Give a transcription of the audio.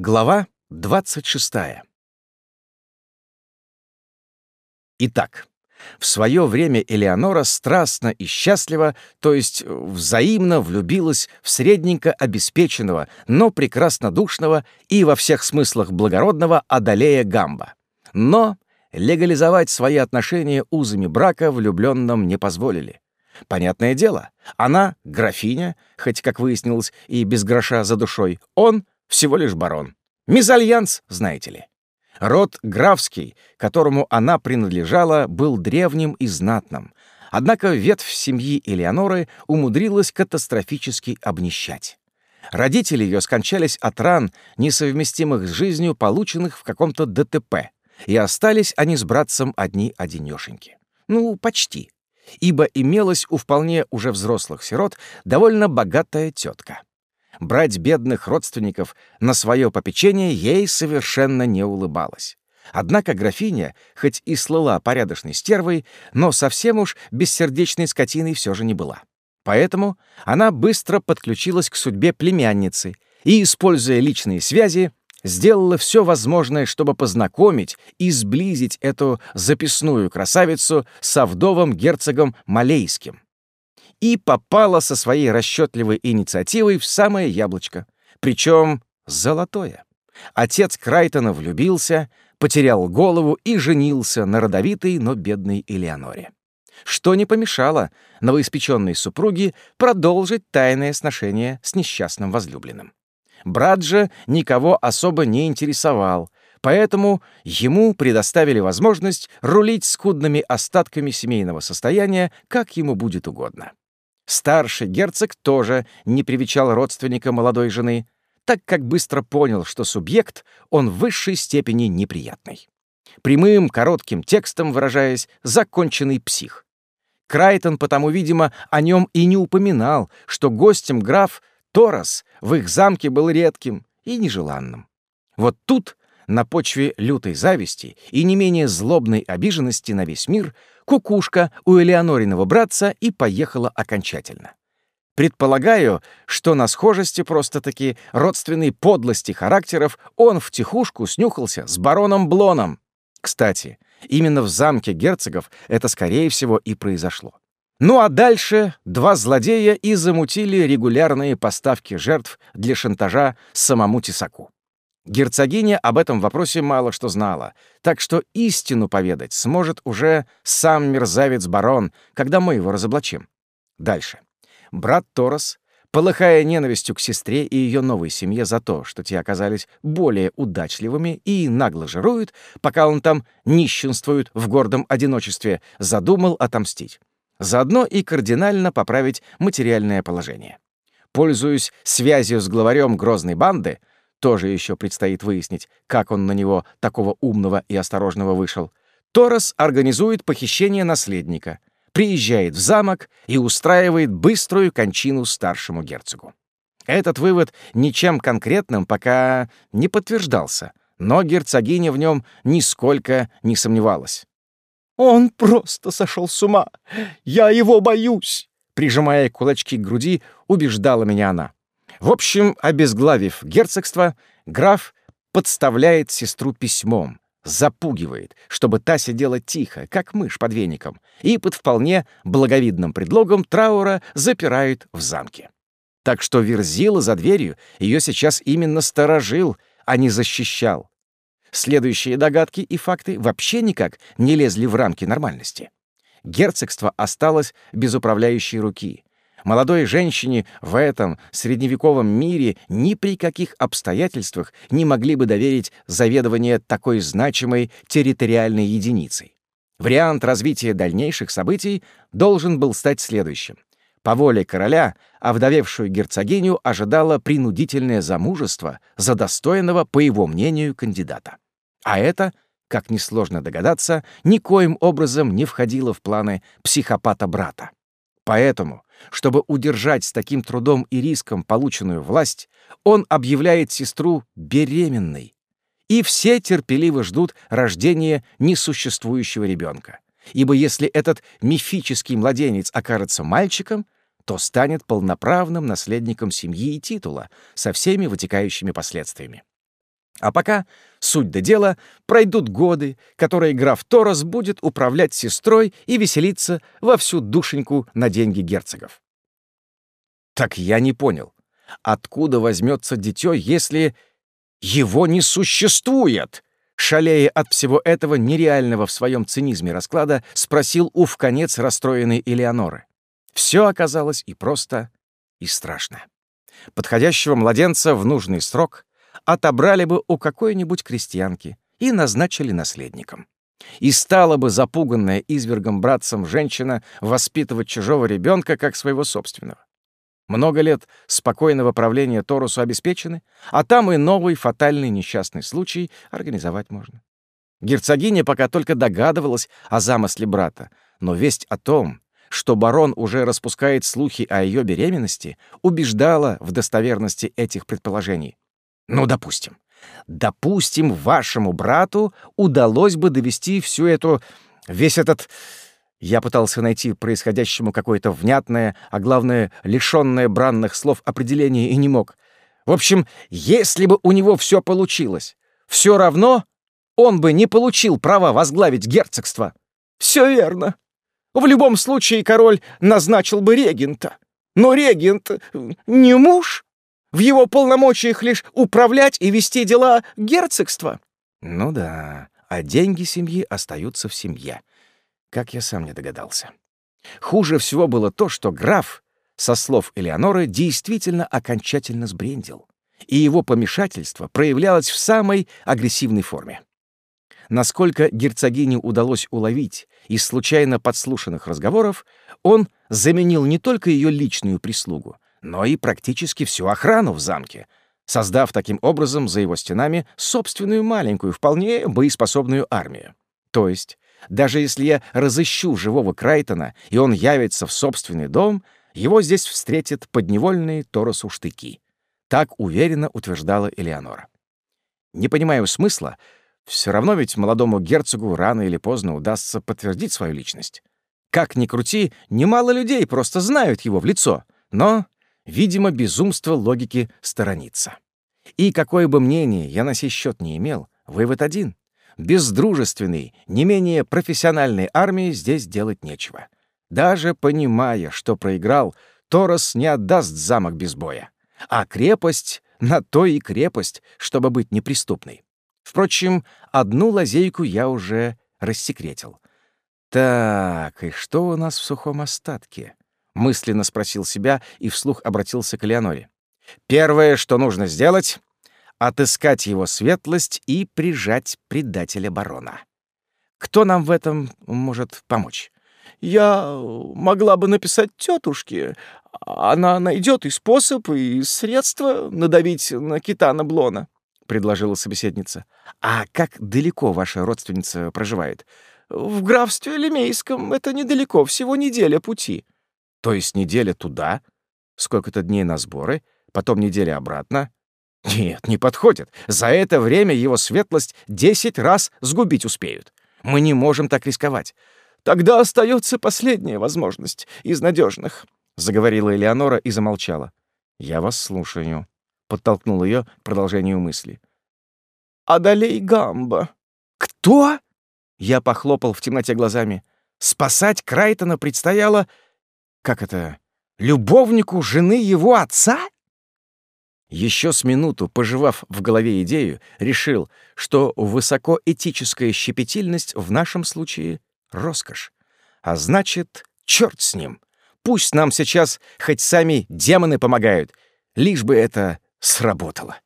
Глава 26. Итак, в свое время Элеонора страстно и счастливо, то есть взаимно влюбилась в средненько обеспеченного, но прекрасно душного и во всех смыслах благородного Адалея Гамба. Но легализовать свои отношения узами брака влюбленным не позволили. Понятное дело, она — графиня, хоть, как выяснилось, и без гроша за душой, он — всего лишь барон. Мезальянс, знаете ли. Род графский, которому она принадлежала, был древним и знатным. Однако ветвь семьи Элеоноры умудрилась катастрофически обнищать. Родители ее скончались от ран, несовместимых с жизнью, полученных в каком-то ДТП, и остались они с братцем одни-одинешеньки. Ну, почти. Ибо имелась у вполне уже взрослых сирот довольно богатая тетка брать бедных родственников на свое попечение ей совершенно не улыбалось. Однако графиня, хоть и слыла порядочной стервой, но совсем уж бессердечной скотиной все же не была. Поэтому она быстро подключилась к судьбе племянницы и, используя личные связи, сделала все возможное, чтобы познакомить и сблизить эту записную красавицу с вдовом герцогом Малейским и попала со своей расчетливой инициативой в самое яблочко. Причем золотое. Отец Крайтона влюбился, потерял голову и женился на родовитой, но бедной Элеоноре. Что не помешало новоиспеченной супруге продолжить тайное сношение с несчастным возлюбленным. Брат же никого особо не интересовал, поэтому ему предоставили возможность рулить скудными остатками семейного состояния, как ему будет угодно. Старший герцог тоже не привечал родственника молодой жены, так как быстро понял, что субъект он в высшей степени неприятный. Прямым, коротким текстом выражаясь, законченный псих. Крайтон потому, видимо, о нем и не упоминал, что гостем граф Торос в их замке был редким и нежеланным. Вот тут на почве лютой зависти и не менее злобной обиженности на весь мир кукушка у Элеонориного братца и поехала окончательно. Предполагаю, что на схожести просто-таки родственной подлости характеров он втихушку снюхался с бароном Блоном. Кстати, именно в замке герцогов это, скорее всего, и произошло. Ну а дальше два злодея и замутили регулярные поставки жертв для шантажа самому Тесаку. Герцогиня об этом вопросе мало что знала, так что истину поведать сможет уже сам мерзавец-барон, когда мы его разоблачим. Дальше. Брат Торос, полыхая ненавистью к сестре и ее новой семье за то, что те оказались более удачливыми и нагло жируют, пока он там нищенствует в гордом одиночестве, задумал отомстить. Заодно и кардинально поправить материальное положение. Пользуясь связью с главарем грозной банды, тоже еще предстоит выяснить, как он на него, такого умного и осторожного, вышел. Торос организует похищение наследника, приезжает в замок и устраивает быструю кончину старшему герцогу. Этот вывод ничем конкретным пока не подтверждался, но герцогиня в нем нисколько не сомневалась. «Он просто сошел с ума! Я его боюсь!» Прижимая кулачки к груди, убеждала меня она. В общем, обезглавив герцогство, граф подставляет сестру письмом, запугивает, чтобы та сидела тихо, как мышь под веником, и под вполне благовидным предлогом траура запирает в замке. Так что Верзила за дверью ее сейчас именно сторожил, а не защищал. Следующие догадки и факты вообще никак не лезли в рамки нормальности. Герцогство осталось без управляющей руки, Молодой женщине в этом средневековом мире ни при каких обстоятельствах не могли бы доверить заведование такой значимой территориальной единицей. Вариант развития дальнейших событий должен был стать следующим. По воле короля овдовевшую герцогиню ожидало принудительное замужество за достойного, по его мнению, кандидата. А это, как несложно догадаться, никоим образом не входило в планы психопата-брата. Поэтому чтобы удержать с таким трудом и риском полученную власть, он объявляет сестру беременной. И все терпеливо ждут рождения несуществующего ребенка. Ибо если этот мифический младенец окажется мальчиком, то станет полноправным наследником семьи и титула со всеми вытекающими последствиями. А пока, суть до дела, пройдут годы, которые граф Торос будет управлять сестрой и веселиться во всю душеньку на деньги герцогов. Так я не понял, откуда возьмется дитё, если его не существует? Шалея от всего этого нереального в своем цинизме расклада, спросил у в конец расстроенной Элеоноры. Все оказалось и просто, и страшно. Подходящего младенца в нужный срок отобрали бы у какой-нибудь крестьянки и назначили наследником. И стала бы запуганная извергом братцем женщина воспитывать чужого ребенка как своего собственного. Много лет спокойного правления Торусу обеспечены, а там и новый фатальный несчастный случай организовать можно. Герцогиня пока только догадывалась о замысле брата, но весть о том, что барон уже распускает слухи о ее беременности, убеждала в достоверности этих предположений. Ну, допустим. Допустим, вашему брату удалось бы довести всю эту... весь этот... Я пытался найти происходящему какое-то внятное, а главное, лишённое бранных слов определение и не мог. В общем, если бы у него все получилось, все равно он бы не получил права возглавить герцогство. Все верно. В любом случае король назначил бы регента. Но регент не муж. В его полномочиях лишь управлять и вести дела герцогства. Ну да, а деньги семьи остаются в семье. Как я сам не догадался. Хуже всего было то, что граф, со слов Элеоноры, действительно окончательно сбрендил, и его помешательство проявлялось в самой агрессивной форме. Насколько герцогине удалось уловить из случайно подслушанных разговоров, он заменил не только ее личную прислугу, но и практически всю охрану в замке, создав таким образом за его стенами собственную маленькую, вполне боеспособную армию. То есть даже если я разыщу живого Крайтона, и он явится в собственный дом, его здесь встретят подневольные Торосу штыки. Так уверенно утверждала Элеонора. Не понимаю смысла, все равно ведь молодому герцогу рано или поздно удастся подтвердить свою личность. Как ни крути, немало людей просто знают его в лицо, но, видимо, безумство логики сторонится. И какое бы мнение я на сей счет не имел, вывод один без дружественной, не менее профессиональной армии здесь делать нечего. Даже понимая, что проиграл, Торос не отдаст замок без боя. А крепость на то и крепость, чтобы быть неприступной. Впрочем, одну лазейку я уже рассекретил. «Так, и что у нас в сухом остатке?» — мысленно спросил себя и вслух обратился к Леоноре. «Первое, что нужно сделать, отыскать его светлость и прижать предателя барона. Кто нам в этом может помочь? Я могла бы написать тетушке. Она найдет и способ, и средства надавить на Китана Блона, — предложила собеседница. А как далеко ваша родственница проживает? В графстве Лемейском это недалеко, всего неделя пути. То есть неделя туда, сколько-то дней на сборы, потом неделя обратно, нет, не подходит. За это время его светлость десять раз сгубить успеют. Мы не можем так рисковать. Тогда остается последняя возможность из надежных, заговорила Элеонора и замолчала. Я вас слушаю, подтолкнул ее к продолжению мысли. Адалей Гамба. Кто? Я похлопал в темноте глазами. Спасать Крайтона предстояло... Как это? Любовнику жены его отца? Еще с минуту, пожевав в голове идею, решил, что высокоэтическая щепетильность в нашем случае — роскошь. А значит, черт с ним. Пусть нам сейчас хоть сами демоны помогают, лишь бы это сработало.